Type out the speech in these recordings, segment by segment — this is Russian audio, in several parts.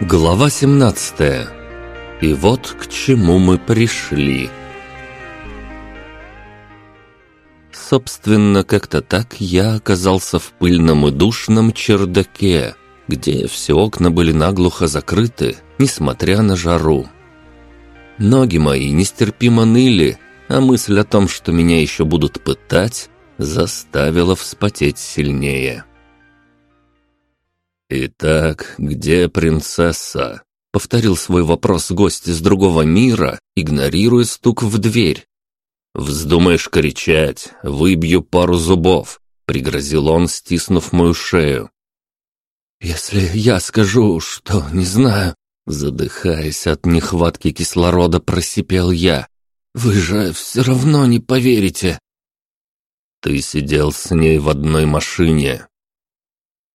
Глава 17. И вот к чему мы пришли. Собственно, как-то так я оказался в пыльном и душном чердаке, где все окна были наглухо закрыты, несмотря на жару. Ноги мои нестерпимо ныли, а мысль о том, что меня еще будут пытать, заставила вспотеть сильнее. «Итак, где принцесса?» — повторил свой вопрос гость из другого мира, игнорируя стук в дверь. «Вздумаешь кричать, выбью пару зубов», — пригрозил он, стиснув мою шею. «Если я скажу, что не знаю», — задыхаясь от нехватки кислорода, просипел я, «вы же все равно не поверите». «Ты сидел с ней в одной машине»,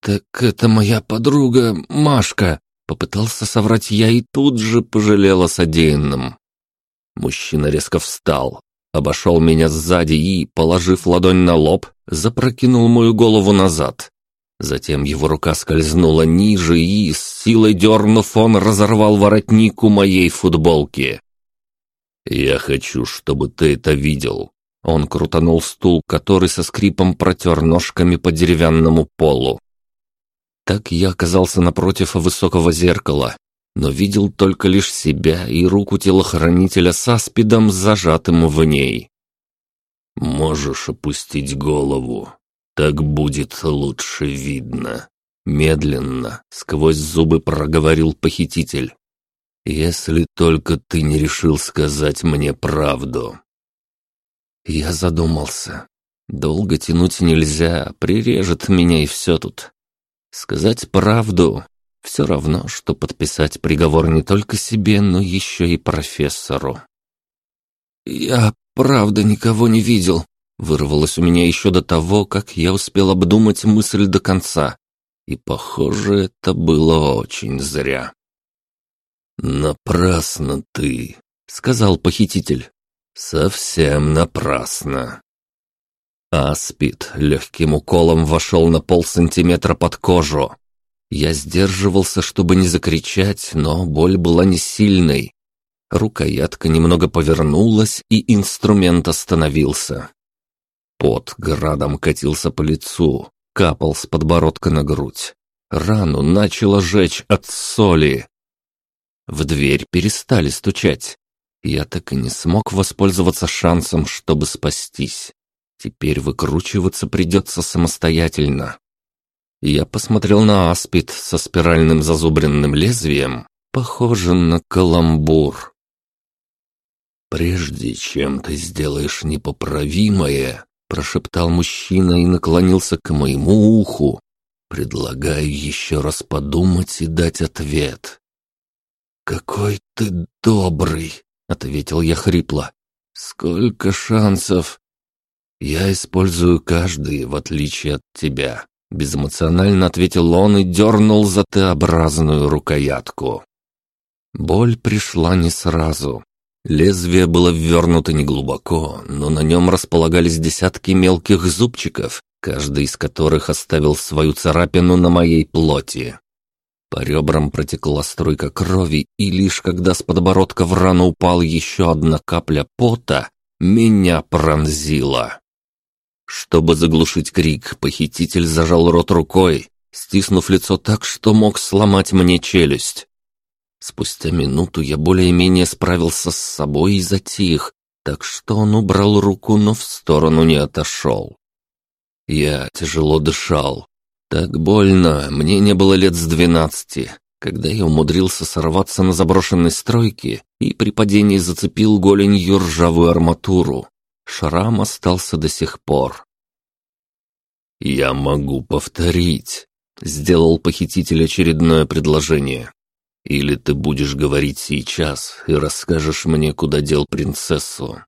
«Так это моя подруга Машка», — попытался соврать я и тут же пожалел о содеянном. Мужчина резко встал, обошел меня сзади и, положив ладонь на лоб, запрокинул мою голову назад. Затем его рука скользнула ниже и, с силой дернув, он разорвал воротник у моей футболки. «Я хочу, чтобы ты это видел». Он крутанул стул, который со скрипом протер ножками по деревянному полу. Так я оказался напротив высокого зеркала, но видел только лишь себя и руку телохранителя с аспидом, зажатым в ней. «Можешь опустить голову, так будет лучше видно», — медленно, сквозь зубы проговорил похититель. «Если только ты не решил сказать мне правду». Я задумался. Долго тянуть нельзя, прирежет меня и все тут. Сказать правду — все равно, что подписать приговор не только себе, но еще и профессору. «Я правда никого не видел», — вырвалось у меня еще до того, как я успел обдумать мысль до конца. И, похоже, это было очень зря. «Напрасно ты», — сказал похититель. «Совсем напрасно». Аспид легким уколом вошел на полсантиметра под кожу. Я сдерживался, чтобы не закричать, но боль была не сильной. Рукоятка немного повернулась, и инструмент остановился. Пот градом катился по лицу, капал с подбородка на грудь. Рану начало жечь от соли. В дверь перестали стучать. Я так и не смог воспользоваться шансом, чтобы спастись. Теперь выкручиваться придется самостоятельно. Я посмотрел на аспид со спиральным зазубренным лезвием, похоже на каламбур. «Прежде чем ты сделаешь непоправимое», — прошептал мужчина и наклонился к моему уху, «предлагаю еще раз подумать и дать ответ». «Какой ты добрый», — ответил я хрипло. «Сколько шансов!» «Я использую каждый, в отличие от тебя», — безэмоционально ответил он и дернул за Т-образную рукоятку. Боль пришла не сразу. Лезвие было ввернуто неглубоко, но на нем располагались десятки мелких зубчиков, каждый из которых оставил свою царапину на моей плоти. По ребрам протекла струйка крови, и лишь когда с подбородка в рану упала еще одна капля пота, меня пронзило. Чтобы заглушить крик, похититель зажал рот рукой, стиснув лицо так, что мог сломать мне челюсть. Спустя минуту я более-менее справился с собой и затих, так что он убрал руку, но в сторону не отошел. Я тяжело дышал. Так больно, мне не было лет с двенадцати, когда я умудрился сорваться на заброшенной стройке и при падении зацепил голенью ржавую арматуру. Шрам остался до сих пор. «Я могу повторить», — сделал похититель очередное предложение. «Или ты будешь говорить сейчас и расскажешь мне, куда дел принцессу.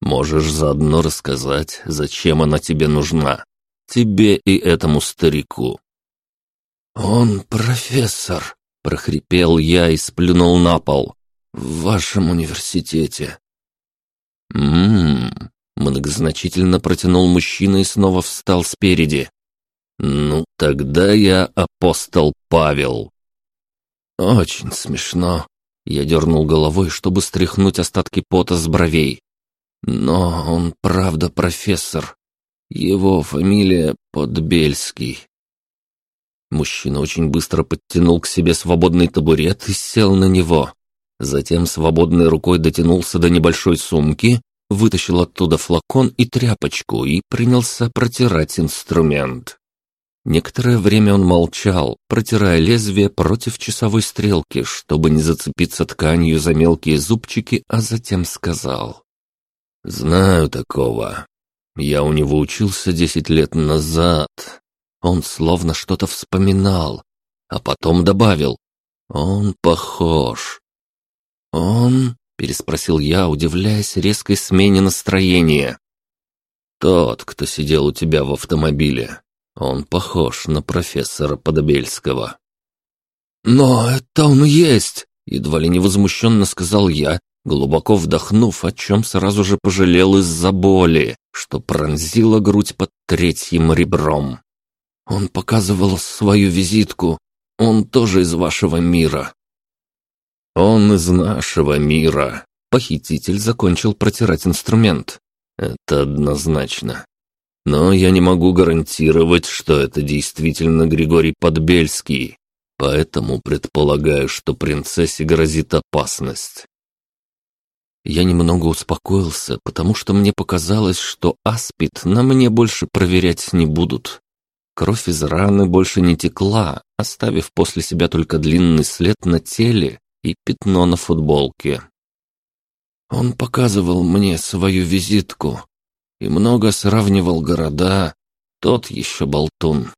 Можешь заодно рассказать, зачем она тебе нужна. Тебе и этому старику». «Он профессор», — прохрипел я и сплюнул на пол. «В вашем университете». «Ммм, Многозначительно протянул мужчина и снова встал спереди. «Ну, тогда я апостол Павел». «Очень смешно». Я дернул головой, чтобы стряхнуть остатки пота с бровей. «Но он правда профессор. Его фамилия Подбельский». Мужчина очень быстро подтянул к себе свободный табурет и сел на него. Затем свободной рукой дотянулся до небольшой сумки, вытащил оттуда флакон и тряпочку и принялся протирать инструмент. Некоторое время он молчал, протирая лезвие против часовой стрелки, чтобы не зацепиться тканью за мелкие зубчики, а затем сказал. «Знаю такого. Я у него учился десять лет назад. Он словно что-то вспоминал, а потом добавил. Он похож. Он...» — переспросил я, удивляясь резкой смене настроения. «Тот, кто сидел у тебя в автомобиле. Он похож на профессора Подобельского». «Но это он есть!» — едва ли невозмущенно сказал я, глубоко вдохнув, о чем сразу же пожалел из-за боли, что пронзила грудь под третьим ребром. Он показывал свою визитку. Он тоже из вашего мира. Он из нашего мира. Похититель закончил протирать инструмент. Это однозначно. Но я не могу гарантировать, что это действительно Григорий Подбельский, поэтому предполагаю, что принцессе грозит опасность. Я немного успокоился, потому что мне показалось, что аспид на мне больше проверять не будут. Кровь из раны больше не текла, оставив после себя только длинный след на теле и пятно на футболке. Он показывал мне свою визитку, и много сравнивал города, тот еще болтун.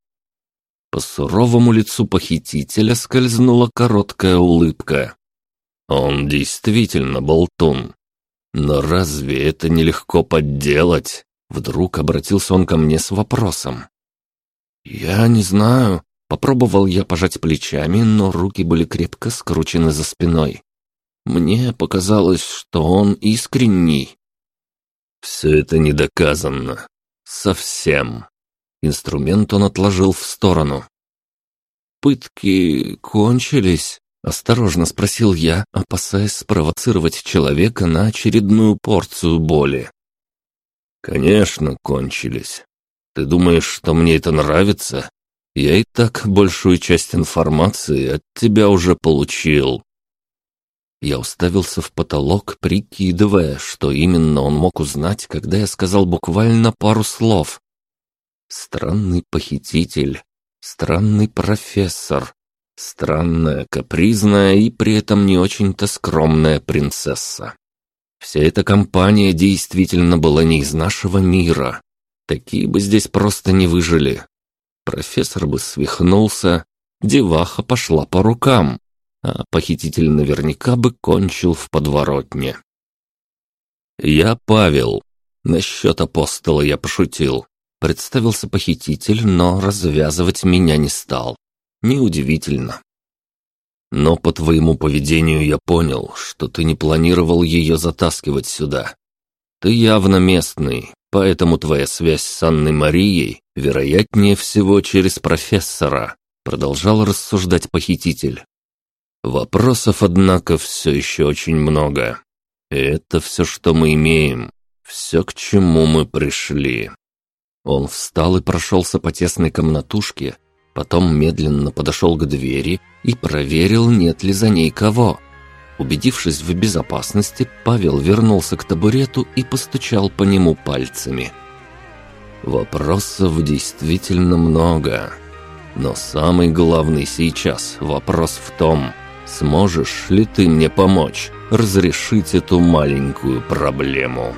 По суровому лицу похитителя скользнула короткая улыбка. Он действительно болтун. Но разве это нелегко подделать? Вдруг обратился он ко мне с вопросом. «Я не знаю». Попробовал я пожать плечами, но руки были крепко скручены за спиной. Мне показалось, что он искренний. Все это не доказано. Совсем. Инструмент он отложил в сторону. «Пытки кончились?» — осторожно спросил я, опасаясь спровоцировать человека на очередную порцию боли. «Конечно, кончились. Ты думаешь, что мне это нравится? Я и так большую часть информации от тебя уже получил. Я уставился в потолок, прикидывая, что именно он мог узнать, когда я сказал буквально пару слов. Странный похититель, странный профессор, странная, капризная и при этом не очень-то скромная принцесса. Вся эта компания действительно была не из нашего мира. Такие бы здесь просто не выжили. Профессор бы свихнулся, деваха пошла по рукам а похититель наверняка бы кончил в подворотне. «Я Павел. Насчет апостола я пошутил. Представился похититель, но развязывать меня не стал. Неудивительно. Но по твоему поведению я понял, что ты не планировал ее затаскивать сюда. Ты явно местный, поэтому твоя связь с Анной Марией вероятнее всего через профессора», продолжал рассуждать похититель. Вопросов, однако, все еще очень много. И это все, что мы имеем, все, к чему мы пришли. Он встал и прошелся по тесной комнатушке, потом медленно подошел к двери и проверил, нет ли за ней кого. Убедившись в безопасности, Павел вернулся к табурету и постучал по нему пальцами. Вопросов действительно много. Но самый главный сейчас вопрос в том, Сможешь ли ты мне помочь разрешить эту маленькую проблему?»